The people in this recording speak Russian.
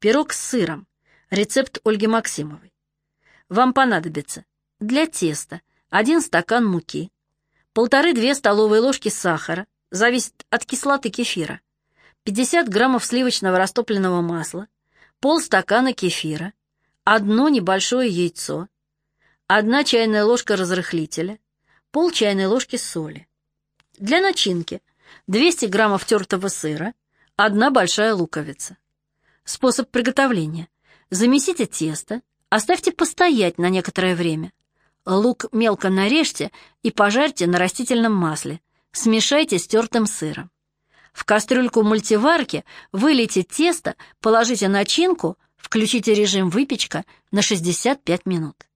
Пирог с сыром. Рецепт Ольги Максимовой. Вам понадобится для теста 1 стакан муки, полторы-две столовые ложки сахара, зависит от кислоты кефира, 50 граммов сливочного растопленного масла, полстакана кефира, одно небольшое яйцо, одна чайная ложка разрыхлителя, пол чайной ложки соли. Для начинки 200 граммов тертого сыра, одна большая луковица. Способ приготовления. Замесите тесто, оставьте постоять на некоторое время. Лук мелко нарежьте и пожарьте на растительном масле. Смешайте с тертым сыром. В кастрюльку мультиварки вылейте тесто, положите начинку, включите режим выпечка на 65 минут.